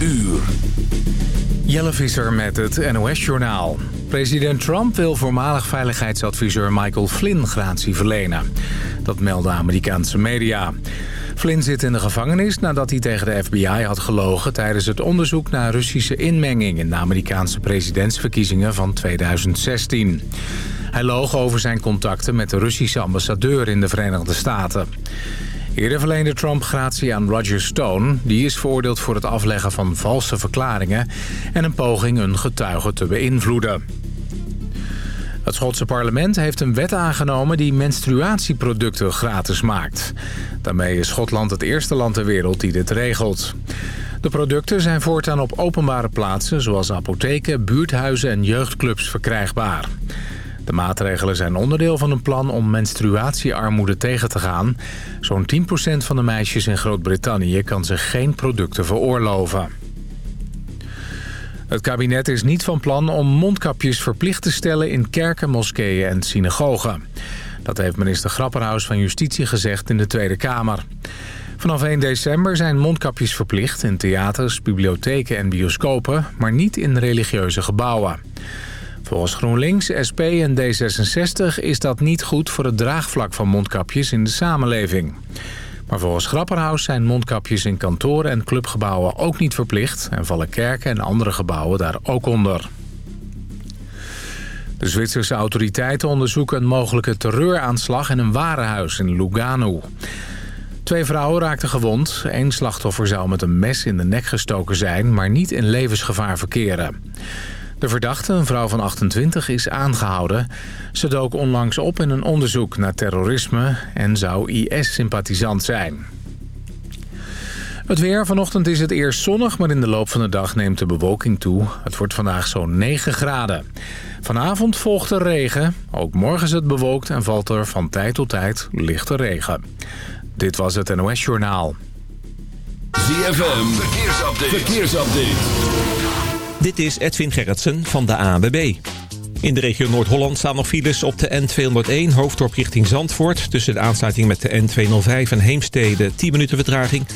uur. Jelle Visser met het NOS-journaal. President Trump wil voormalig veiligheidsadviseur Michael Flynn gratie verlenen. Dat melden Amerikaanse media. Flynn zit in de gevangenis nadat hij tegen de FBI had gelogen... tijdens het onderzoek naar Russische inmenging... in de Amerikaanse presidentsverkiezingen van 2016. Hij loog over zijn contacten met de Russische ambassadeur in de Verenigde Staten. Eerder verleende Trump gratie aan Roger Stone. Die is veroordeeld voor het afleggen van valse verklaringen... en een poging een getuige te beïnvloeden. Het Schotse parlement heeft een wet aangenomen die menstruatieproducten gratis maakt. Daarmee is Schotland het eerste land ter wereld die dit regelt. De producten zijn voortaan op openbare plaatsen zoals apotheken, buurthuizen en jeugdclubs verkrijgbaar. De maatregelen zijn onderdeel van een plan om menstruatiearmoede tegen te gaan. Zo'n 10% van de meisjes in Groot-Brittannië kan zich geen producten veroorloven. Het kabinet is niet van plan om mondkapjes verplicht te stellen in kerken, moskeeën en synagogen. Dat heeft minister Grapperhaus van Justitie gezegd in de Tweede Kamer. Vanaf 1 december zijn mondkapjes verplicht in theaters, bibliotheken en bioscopen... maar niet in religieuze gebouwen. Volgens GroenLinks, SP en D66 is dat niet goed voor het draagvlak van mondkapjes in de samenleving. Maar volgens Grapperhaus zijn mondkapjes in kantoren en clubgebouwen ook niet verplicht... en vallen kerken en andere gebouwen daar ook onder. De Zwitserse autoriteiten onderzoeken een mogelijke terreuraanslag in een warenhuis in Lugano. Twee vrouwen raakten gewond. Eén slachtoffer zou met een mes in de nek gestoken zijn, maar niet in levensgevaar verkeren. De verdachte, een vrouw van 28, is aangehouden. Ze dook onlangs op in een onderzoek naar terrorisme en zou IS-sympathisant zijn. Het weer. Vanochtend is het eerst zonnig, maar in de loop van de dag neemt de bewolking toe. Het wordt vandaag zo'n 9 graden. Vanavond volgt er regen. Ook morgen is het bewolkt en valt er van tijd tot tijd lichte regen. Dit was het NOS Journaal. ZFM. Verkeersupdate. Verkeersupdate. Dit is Edwin Gerritsen van de ANWB. In de regio Noord-Holland staan nog files op de N201 hoofddorp richting Zandvoort. Tussen de aansluiting met de N205 en Heemstede 10 minuten vertraging.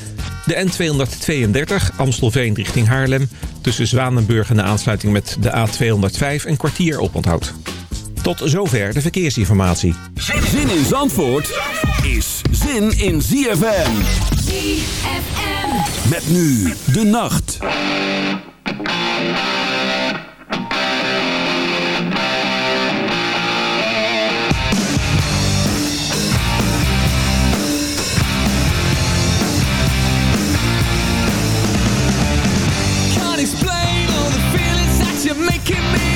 De N232 Amstelveen richting Haarlem. Tussen Zwanenburg en de aansluiting met de A205 een kwartier oponthoud. Tot zover de verkeersinformatie. Zin in Zandvoort is zin in ZFM. ZFM. Met nu de nacht. You're making me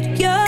get your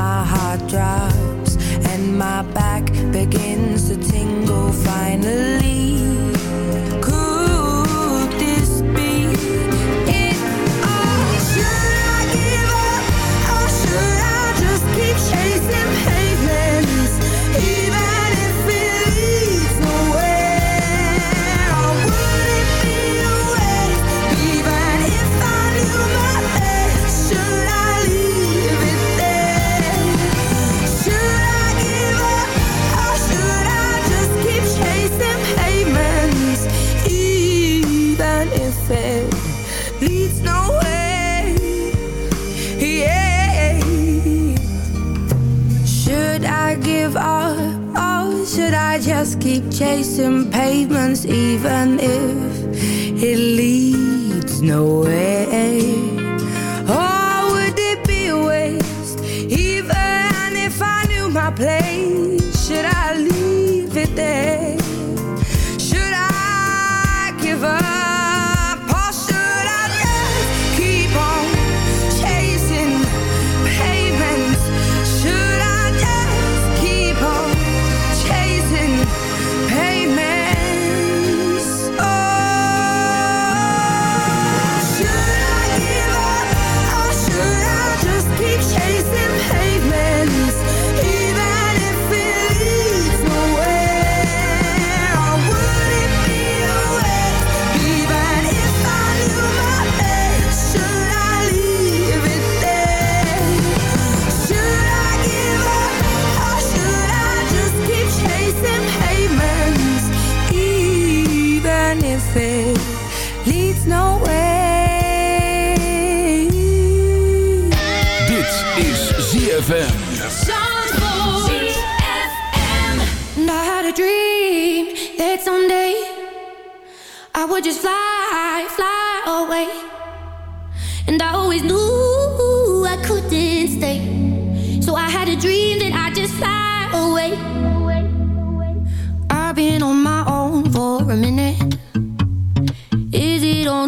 my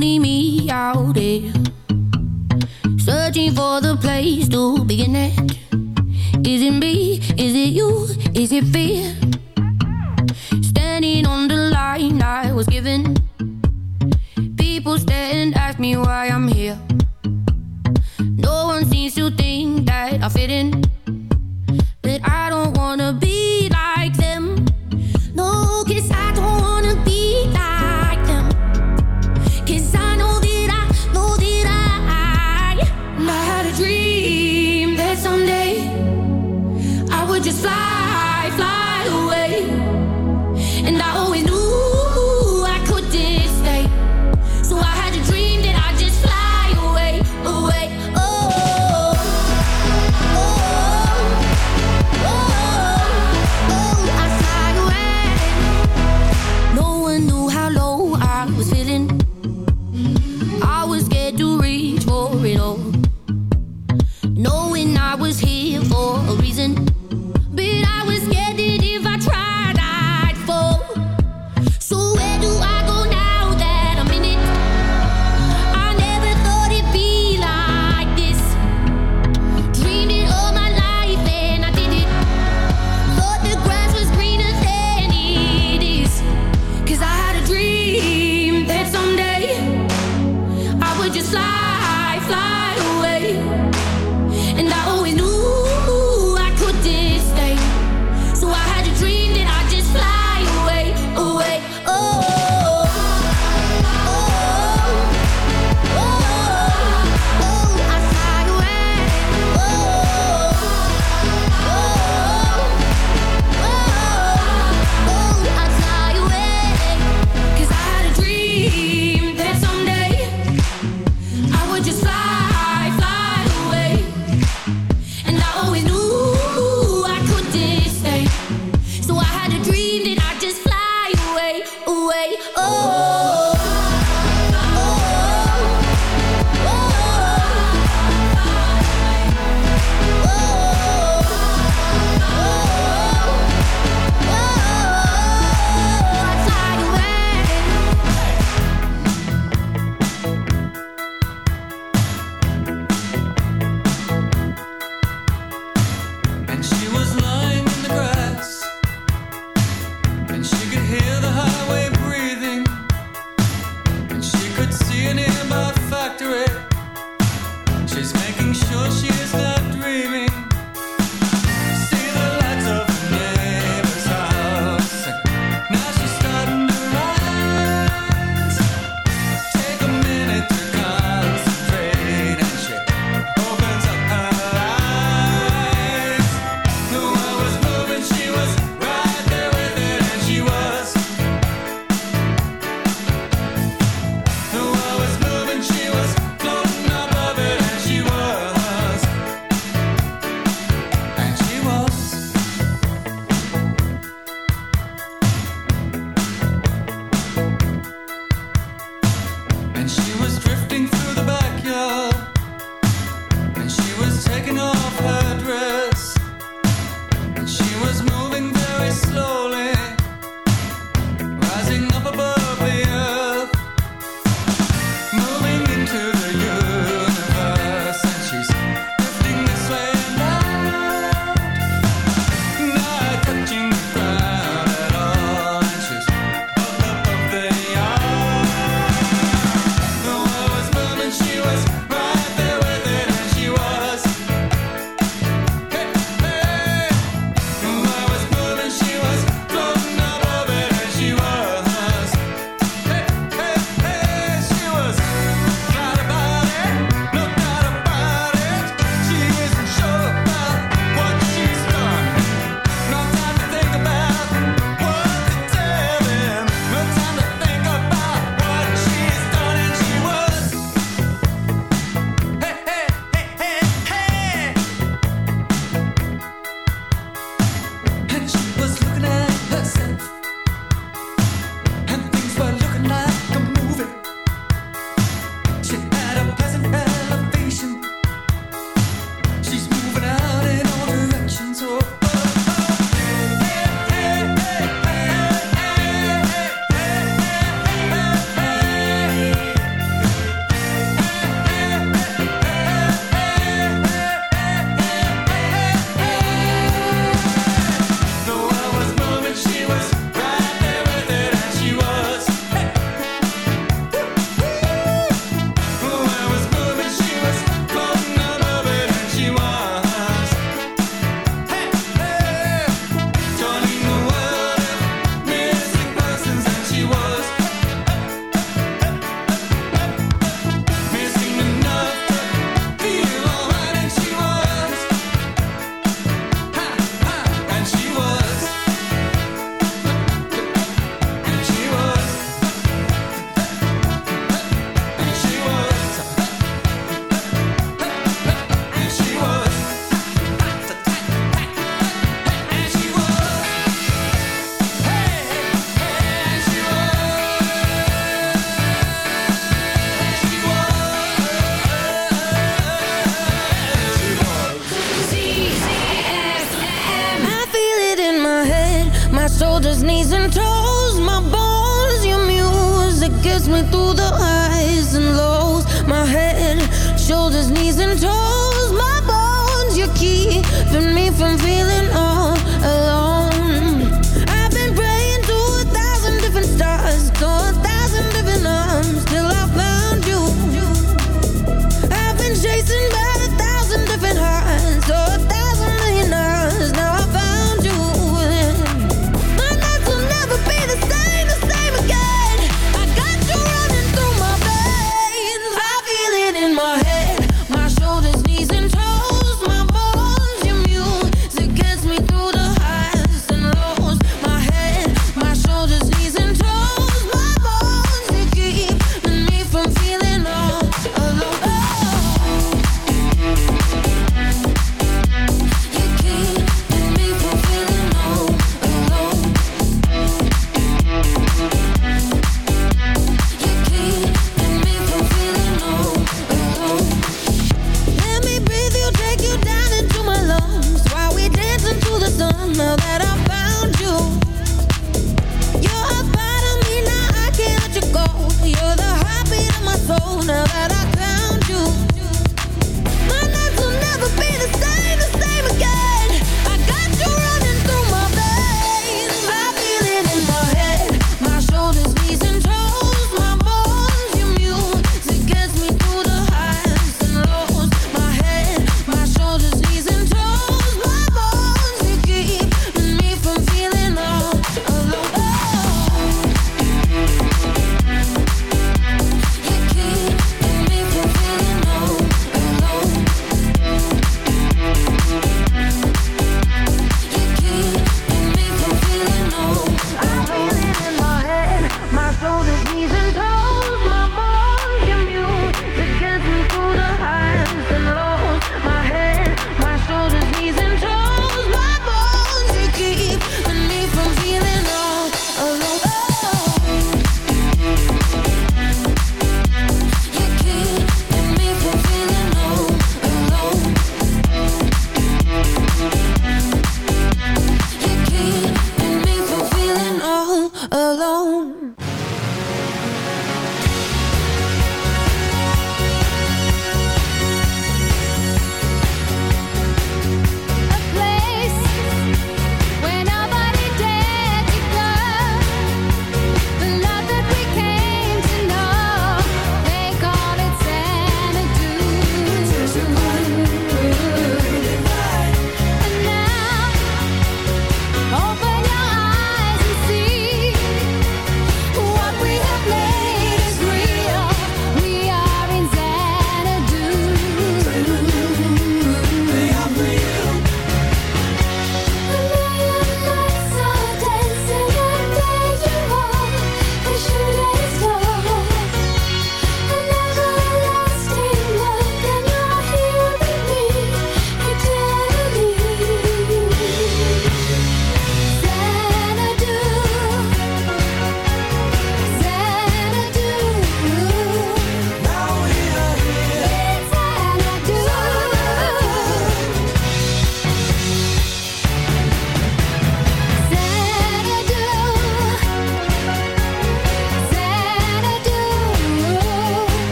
lonely me out here. Searching for the place to begin at. Is it me? Is it you? Is it fear? Standing on the line I was given. People stare and ask me why I'm here.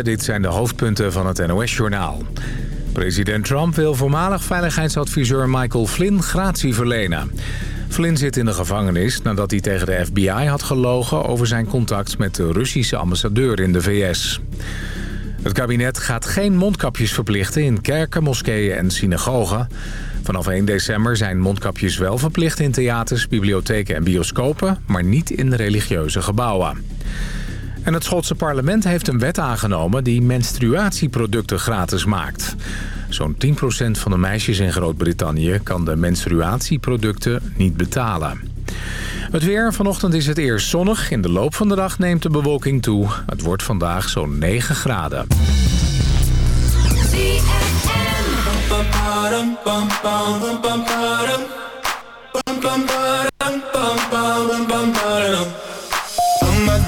Dit zijn de hoofdpunten van het NOS-journaal. President Trump wil voormalig veiligheidsadviseur Michael Flynn gratie verlenen. Flynn zit in de gevangenis nadat hij tegen de FBI had gelogen... over zijn contact met de Russische ambassadeur in de VS. Het kabinet gaat geen mondkapjes verplichten in kerken, moskeeën en synagogen. Vanaf 1 december zijn mondkapjes wel verplicht in theaters, bibliotheken en bioscopen... maar niet in religieuze gebouwen. En het Schotse parlement heeft een wet aangenomen die menstruatieproducten gratis maakt. Zo'n 10% van de meisjes in Groot-Brittannië kan de menstruatieproducten niet betalen. Het weer. Vanochtend is het eerst zonnig. In de loop van de dag neemt de bewolking toe. Het wordt vandaag zo'n 9 graden.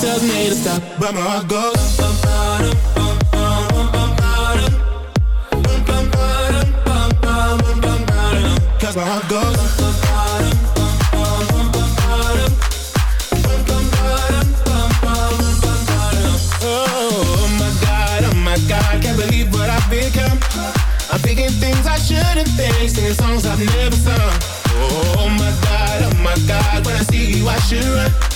tells me to stop, but my heart goes. Bum, bum, Cause my heart goes. Oh my God, oh my God, can't believe what I've become. I'm thinking things I shouldn't think, singing songs I've never sung. Oh my God, oh my God, when I see you I should run.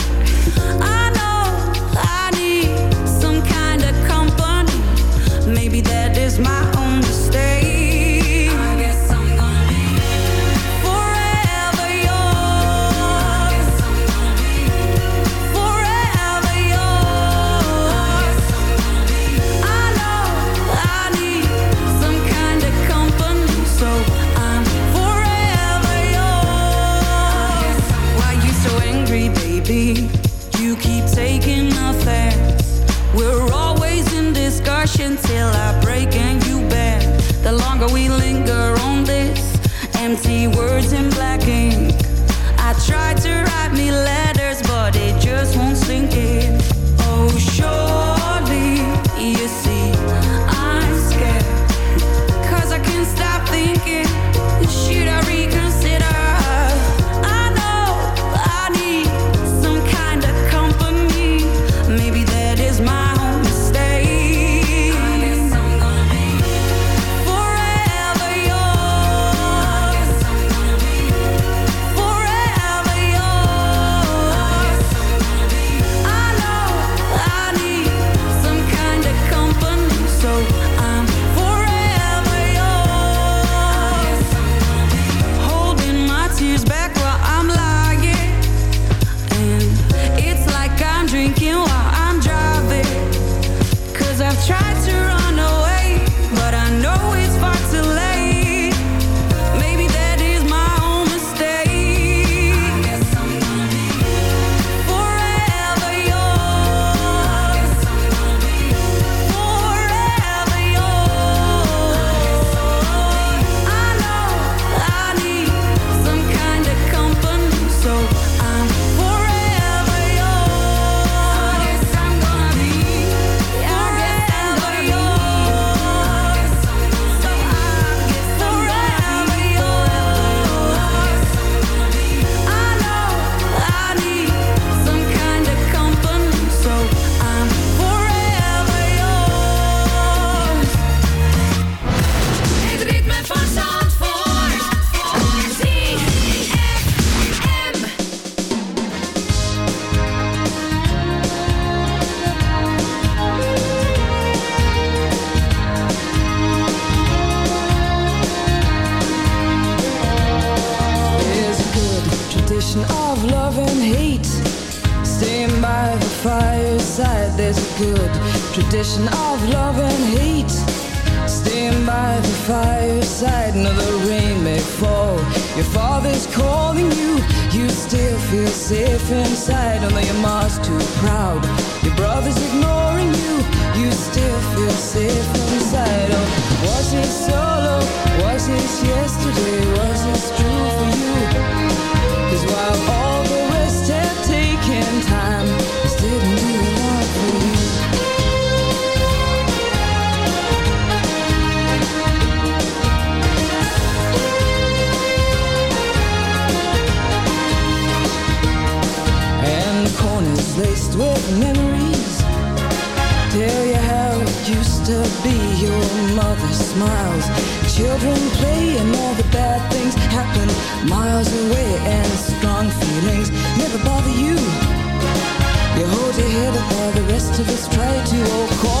The rest of us. Try to Oh, call